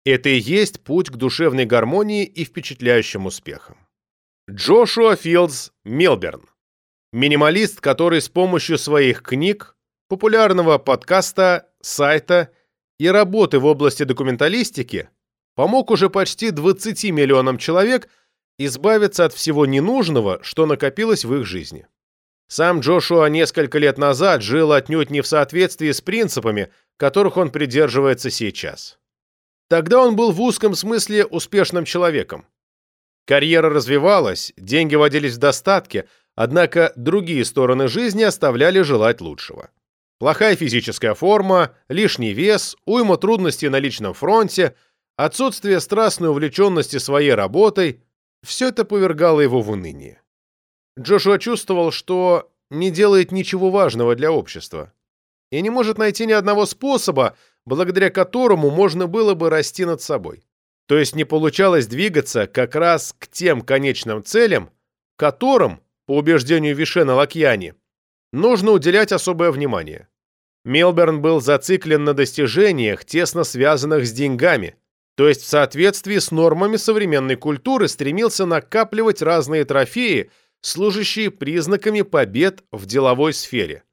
Это и есть путь к душевной гармонии и впечатляющим успехам. Джошуа Филдс Милберн Минималист, который с помощью своих книг, популярного подкаста, сайта и работы в области документалистики помог уже почти 20 миллионам человек избавиться от всего ненужного, что накопилось в их жизни. Сам Джошуа несколько лет назад жил отнюдь не в соответствии с принципами, которых он придерживается сейчас. Тогда он был в узком смысле успешным человеком. Карьера развивалась, деньги водились в достатке – Однако другие стороны жизни оставляли желать лучшего. Плохая физическая форма, лишний вес, уйма трудностей на личном фронте, отсутствие страстной увлеченности своей работой – все это повергало его в уныние. Джошуа чувствовал, что не делает ничего важного для общества и не может найти ни одного способа, благодаря которому можно было бы расти над собой. То есть не получалось двигаться как раз к тем конечным целям, которым по убеждению Вишена Лакьяни, нужно уделять особое внимание. Мелберн был зациклен на достижениях, тесно связанных с деньгами, то есть в соответствии с нормами современной культуры стремился накапливать разные трофеи, служащие признаками побед в деловой сфере.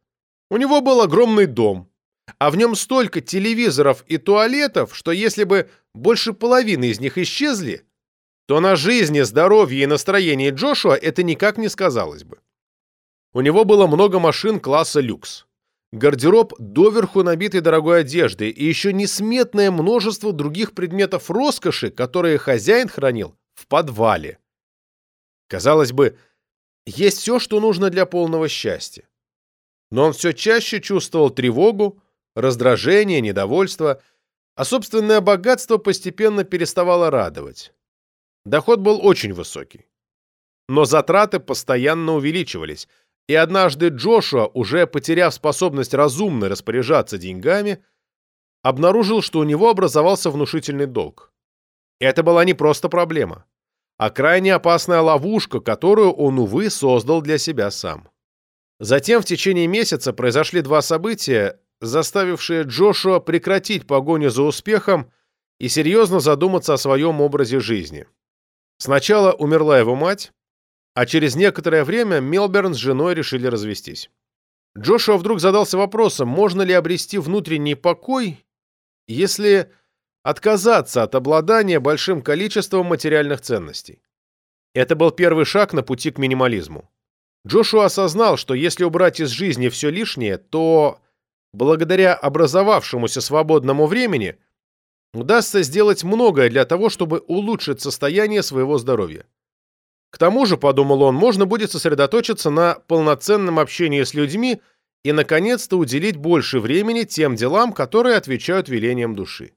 У него был огромный дом, а в нем столько телевизоров и туалетов, что если бы больше половины из них исчезли, то на жизни, здоровье и настроении Джошуа это никак не сказалось бы. У него было много машин класса люкс. Гардероб доверху набитый дорогой одеждой и еще несметное множество других предметов роскоши, которые хозяин хранил в подвале. Казалось бы, есть все, что нужно для полного счастья. Но он все чаще чувствовал тревогу, раздражение, недовольство, а собственное богатство постепенно переставало радовать. Доход был очень высокий. Но затраты постоянно увеличивались, и однажды Джошуа, уже потеряв способность разумно распоряжаться деньгами, обнаружил, что у него образовался внушительный долг. Это была не просто проблема, а крайне опасная ловушка, которую он, увы, создал для себя сам. Затем в течение месяца произошли два события, заставившие Джошуа прекратить погоню за успехом и серьезно задуматься о своем образе жизни. Сначала умерла его мать, а через некоторое время Мелберн с женой решили развестись. Джошуа вдруг задался вопросом, можно ли обрести внутренний покой, если отказаться от обладания большим количеством материальных ценностей. Это был первый шаг на пути к минимализму. Джошуа осознал, что если убрать из жизни все лишнее, то, благодаря образовавшемуся свободному времени, удастся сделать многое для того, чтобы улучшить состояние своего здоровья. К тому же, подумал он, можно будет сосредоточиться на полноценном общении с людьми и, наконец-то, уделить больше времени тем делам, которые отвечают велениям души.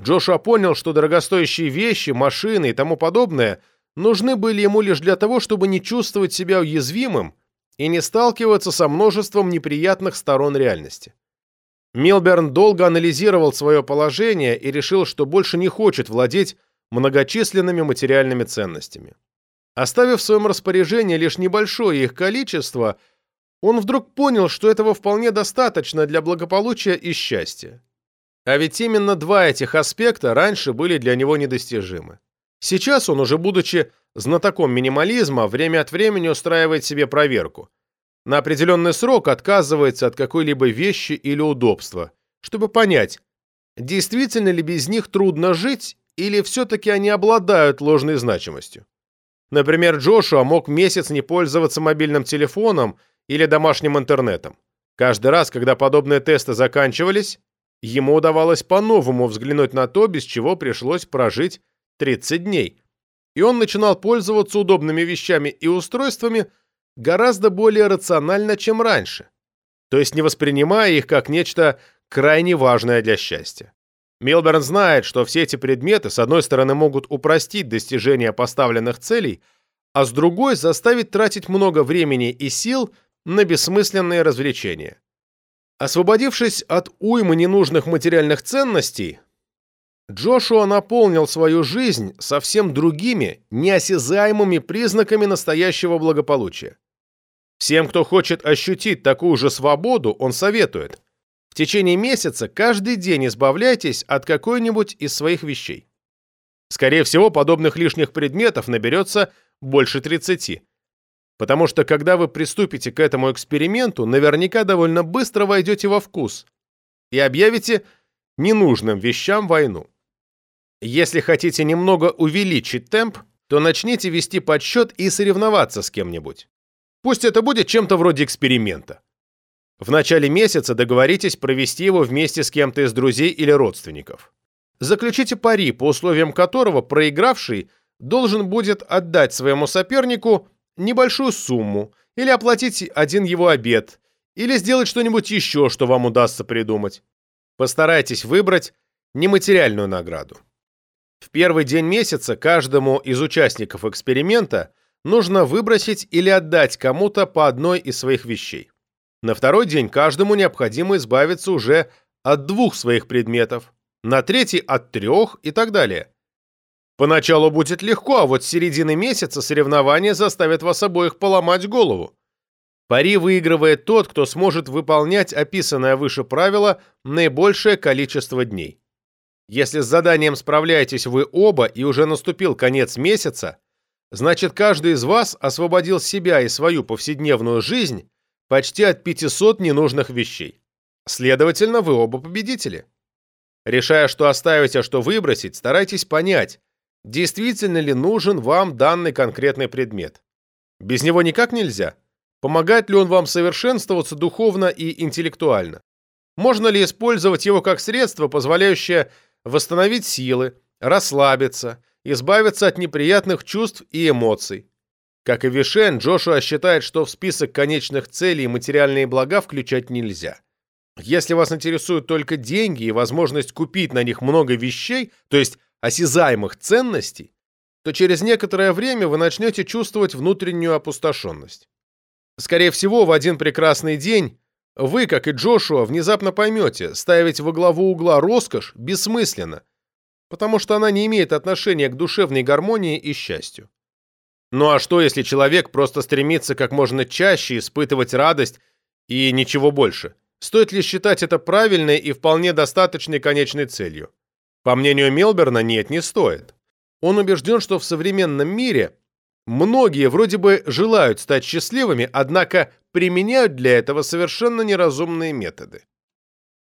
Джошуа понял, что дорогостоящие вещи, машины и тому подобное нужны были ему лишь для того, чтобы не чувствовать себя уязвимым и не сталкиваться со множеством неприятных сторон реальности. Милберн долго анализировал свое положение и решил, что больше не хочет владеть многочисленными материальными ценностями. Оставив в своем распоряжении лишь небольшое их количество, он вдруг понял, что этого вполне достаточно для благополучия и счастья. А ведь именно два этих аспекта раньше были для него недостижимы. Сейчас он, уже будучи знатоком минимализма, время от времени устраивает себе проверку. На определенный срок отказывается от какой-либо вещи или удобства, чтобы понять, действительно ли без них трудно жить или все-таки они обладают ложной значимостью. Например, Джошуа мог месяц не пользоваться мобильным телефоном или домашним интернетом. Каждый раз, когда подобные тесты заканчивались, ему удавалось по-новому взглянуть на то, без чего пришлось прожить 30 дней. И он начинал пользоваться удобными вещами и устройствами гораздо более рационально, чем раньше, то есть не воспринимая их как нечто крайне важное для счастья. Милберн знает, что все эти предметы, с одной стороны, могут упростить достижение поставленных целей, а с другой заставить тратить много времени и сил на бессмысленные развлечения. Освободившись от уймы ненужных материальных ценностей, Джошуа наполнил свою жизнь совсем другими, неосязаемыми признаками настоящего благополучия. Всем, кто хочет ощутить такую же свободу, он советует – в течение месяца каждый день избавляйтесь от какой-нибудь из своих вещей. Скорее всего, подобных лишних предметов наберется больше 30. Потому что, когда вы приступите к этому эксперименту, наверняка довольно быстро войдете во вкус и объявите ненужным вещам войну. Если хотите немного увеличить темп, то начните вести подсчет и соревноваться с кем-нибудь. Пусть это будет чем-то вроде эксперимента. В начале месяца договоритесь провести его вместе с кем-то из друзей или родственников. Заключите пари, по условиям которого проигравший должен будет отдать своему сопернику небольшую сумму или оплатить один его обед, или сделать что-нибудь еще, что вам удастся придумать. Постарайтесь выбрать нематериальную награду. В первый день месяца каждому из участников эксперимента нужно выбросить или отдать кому-то по одной из своих вещей. На второй день каждому необходимо избавиться уже от двух своих предметов, на третий – от трех и так далее. Поначалу будет легко, а вот с середины месяца соревнования заставят вас обоих поломать голову. Пари выигрывает тот, кто сможет выполнять описанное выше правило наибольшее количество дней. Если с заданием справляетесь вы оба и уже наступил конец месяца, значит каждый из вас освободил себя и свою повседневную жизнь почти от 500 ненужных вещей. Следовательно, вы оба победители. Решая, что оставить, а что выбросить, старайтесь понять, действительно ли нужен вам данный конкретный предмет. Без него никак нельзя. Помогает ли он вам совершенствоваться духовно и интеллектуально? Можно ли использовать его как средство, позволяющее восстановить силы, расслабиться, избавиться от неприятных чувств и эмоций, как и Вишен, Джошуа считает, что в список конечных целей материальные блага включать нельзя. Если вас интересуют только деньги и возможность купить на них много вещей, то есть осязаемых ценностей, то через некоторое время вы начнете чувствовать внутреннюю опустошенность. Скорее всего, в один прекрасный день вы, как и Джошуа, внезапно поймете, ставить во главу угла роскошь бессмысленно, потому что она не имеет отношения к душевной гармонии и счастью. Ну а что, если человек просто стремится как можно чаще испытывать радость и ничего больше? Стоит ли считать это правильной и вполне достаточной конечной целью? По мнению Мелберна, нет, не стоит. Он убежден, что в современном мире Многие вроде бы желают стать счастливыми, однако применяют для этого совершенно неразумные методы.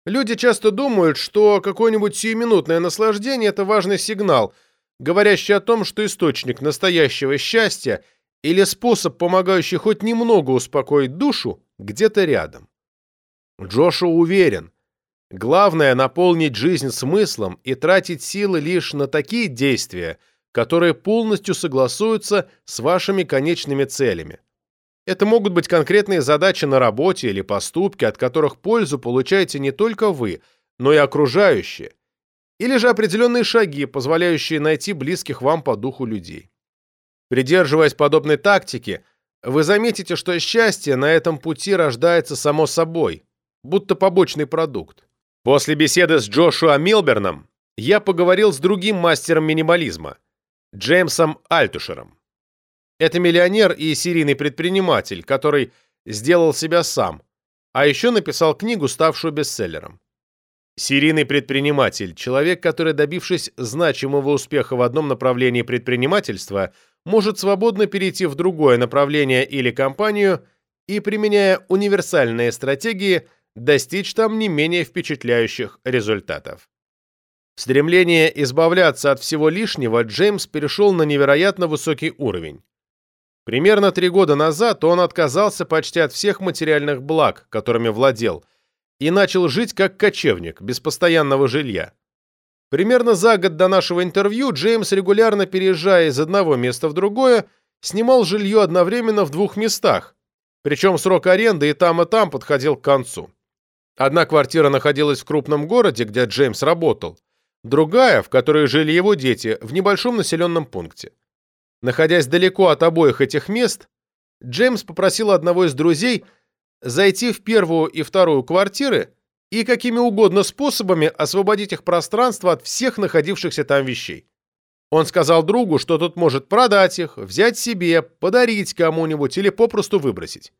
Люди часто думают, что какое-нибудь сиюминутное наслаждение – это важный сигнал, говорящий о том, что источник настоящего счастья или способ, помогающий хоть немного успокоить душу, где-то рядом. Джошуа уверен, главное – наполнить жизнь смыслом и тратить силы лишь на такие действия, которые полностью согласуются с вашими конечными целями. Это могут быть конкретные задачи на работе или поступки, от которых пользу получаете не только вы, но и окружающие, или же определенные шаги, позволяющие найти близких вам по духу людей. Придерживаясь подобной тактики, вы заметите, что счастье на этом пути рождается само собой, будто побочный продукт. После беседы с Джошуа Милберном я поговорил с другим мастером минимализма, Джеймсом Альтушером. Это миллионер и серийный предприниматель, который сделал себя сам, а еще написал книгу, ставшую бестселлером. Серийный предприниматель – человек, который, добившись значимого успеха в одном направлении предпринимательства, может свободно перейти в другое направление или компанию и, применяя универсальные стратегии, достичь там не менее впечатляющих результатов. Стремление избавляться от всего лишнего Джеймс перешел на невероятно высокий уровень. Примерно три года назад он отказался почти от всех материальных благ, которыми владел, и начал жить как кочевник, без постоянного жилья. Примерно за год до нашего интервью Джеймс, регулярно переезжая из одного места в другое, снимал жилье одновременно в двух местах, причем срок аренды и там, и там подходил к концу. Одна квартира находилась в крупном городе, где Джеймс работал, другая, в которой жили его дети, в небольшом населенном пункте. Находясь далеко от обоих этих мест, Джеймс попросил одного из друзей зайти в первую и вторую квартиры и какими угодно способами освободить их пространство от всех находившихся там вещей. Он сказал другу, что тот может продать их, взять себе, подарить кому-нибудь или попросту выбросить.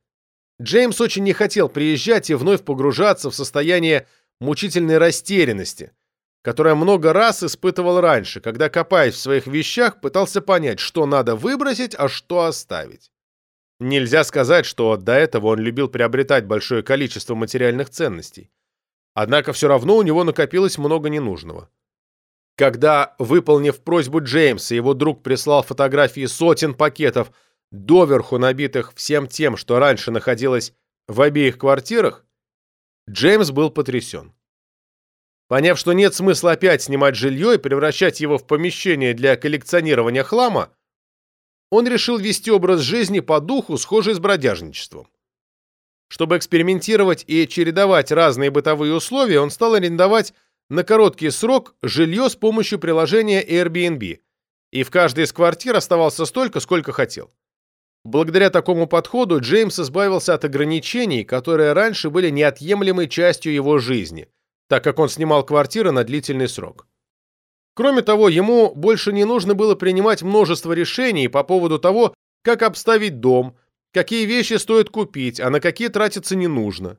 Джеймс очень не хотел приезжать и вновь погружаться в состояние мучительной растерянности, которое много раз испытывал раньше, когда, копаясь в своих вещах, пытался понять, что надо выбросить, а что оставить. Нельзя сказать, что до этого он любил приобретать большое количество материальных ценностей. Однако все равно у него накопилось много ненужного. Когда, выполнив просьбу Джеймса, его друг прислал фотографии сотен пакетов, доверху набитых всем тем, что раньше находилось в обеих квартирах, Джеймс был потрясен. Поняв, что нет смысла опять снимать жилье и превращать его в помещение для коллекционирования хлама, он решил вести образ жизни по духу, схожий с бродяжничеством. Чтобы экспериментировать и чередовать разные бытовые условия, он стал арендовать на короткий срок жилье с помощью приложения Airbnb, и в каждой из квартир оставался столько, сколько хотел. Благодаря такому подходу Джеймс избавился от ограничений, которые раньше были неотъемлемой частью его жизни – так как он снимал квартиры на длительный срок. Кроме того, ему больше не нужно было принимать множество решений по поводу того, как обставить дом, какие вещи стоит купить, а на какие тратиться не нужно.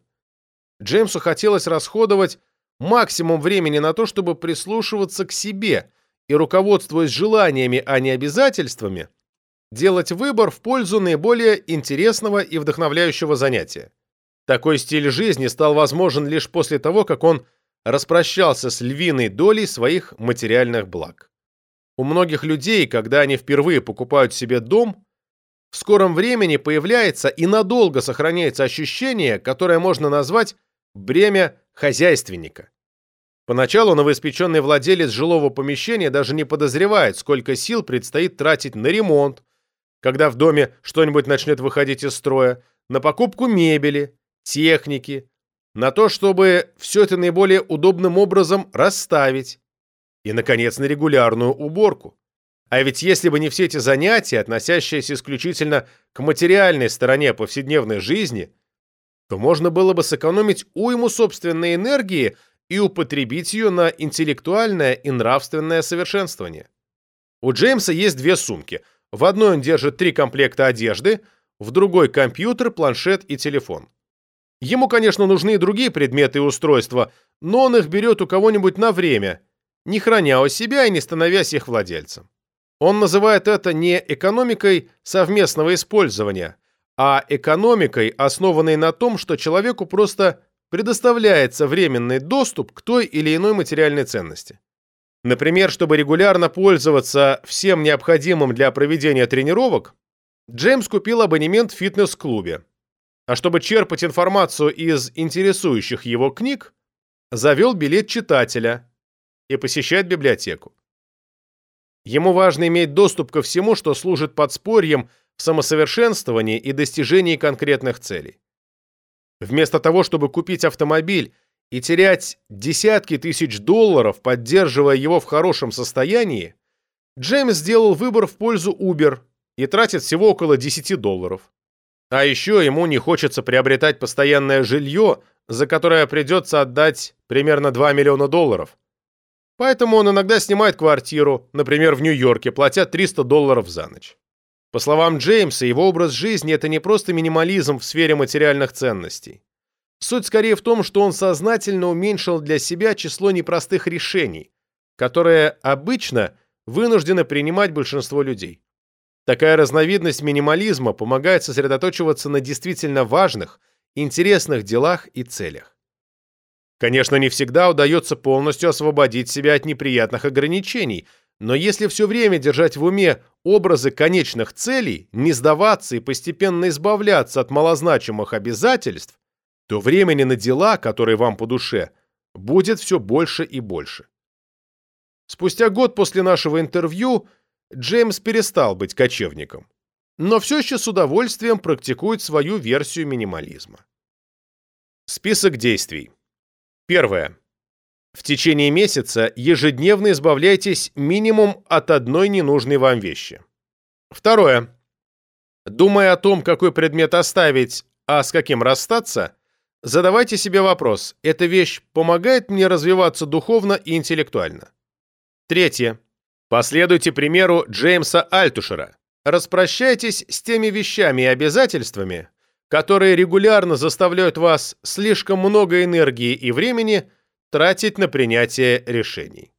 Джеймсу хотелось расходовать максимум времени на то, чтобы прислушиваться к себе и, руководствуясь желаниями, а не обязательствами, делать выбор в пользу наиболее интересного и вдохновляющего занятия. Такой стиль жизни стал возможен лишь после того, как он распрощался с львиной долей своих материальных благ. У многих людей, когда они впервые покупают себе дом, в скором времени появляется и надолго сохраняется ощущение, которое можно назвать бремя хозяйственника. Поначалу новоиспеченный владелец жилого помещения даже не подозревает, сколько сил предстоит тратить на ремонт, когда в доме что-нибудь начнет выходить из строя, на покупку мебели, техники, на то, чтобы все это наиболее удобным образом расставить, и, наконец, на регулярную уборку. А ведь если бы не все эти занятия, относящиеся исключительно к материальной стороне повседневной жизни, то можно было бы сэкономить уйму собственной энергии и употребить ее на интеллектуальное и нравственное совершенствование. У Джеймса есть две сумки. В одной он держит три комплекта одежды, в другой – компьютер, планшет и телефон. Ему, конечно, нужны другие предметы и устройства, но он их берет у кого-нибудь на время, не храня у себя и не становясь их владельцем. Он называет это не экономикой совместного использования, а экономикой, основанной на том, что человеку просто предоставляется временный доступ к той или иной материальной ценности. Например, чтобы регулярно пользоваться всем необходимым для проведения тренировок, Джеймс купил абонемент в фитнес-клубе. А чтобы черпать информацию из интересующих его книг, завел билет читателя и посещает библиотеку. Ему важно иметь доступ ко всему, что служит подспорьем в самосовершенствовании и достижении конкретных целей. Вместо того, чтобы купить автомобиль и терять десятки тысяч долларов, поддерживая его в хорошем состоянии, Джеймс сделал выбор в пользу Uber и тратит всего около 10 долларов. А еще ему не хочется приобретать постоянное жилье, за которое придется отдать примерно 2 миллиона долларов. Поэтому он иногда снимает квартиру, например, в Нью-Йорке, платя 300 долларов за ночь. По словам Джеймса, его образ жизни – это не просто минимализм в сфере материальных ценностей. Суть скорее в том, что он сознательно уменьшил для себя число непростых решений, которые обычно вынуждены принимать большинство людей. Такая разновидность минимализма помогает сосредоточиваться на действительно важных, интересных делах и целях. Конечно, не всегда удается полностью освободить себя от неприятных ограничений, но если все время держать в уме образы конечных целей, не сдаваться и постепенно избавляться от малозначимых обязательств, то времени на дела, которые вам по душе, будет все больше и больше. Спустя год после нашего интервью Джеймс перестал быть кочевником, но все еще с удовольствием практикует свою версию минимализма. Список действий. Первое. В течение месяца ежедневно избавляйтесь минимум от одной ненужной вам вещи. Второе. Думая о том, какой предмет оставить, а с каким расстаться, задавайте себе вопрос, эта вещь помогает мне развиваться духовно и интеллектуально? Третье. Последуйте примеру Джеймса Альтушера. Распрощайтесь с теми вещами и обязательствами, которые регулярно заставляют вас слишком много энергии и времени тратить на принятие решений.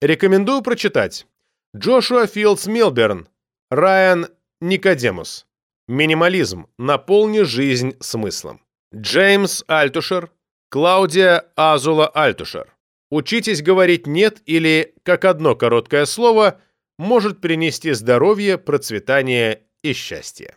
Рекомендую прочитать Джошуа Филдс Милберн, Райан Никодемус. Минимализм. Наполни жизнь смыслом. Джеймс Альтушер, Клаудия Азула Альтушер. Учитесь говорить «нет» или, как одно короткое слово, может принести здоровье, процветание и счастье.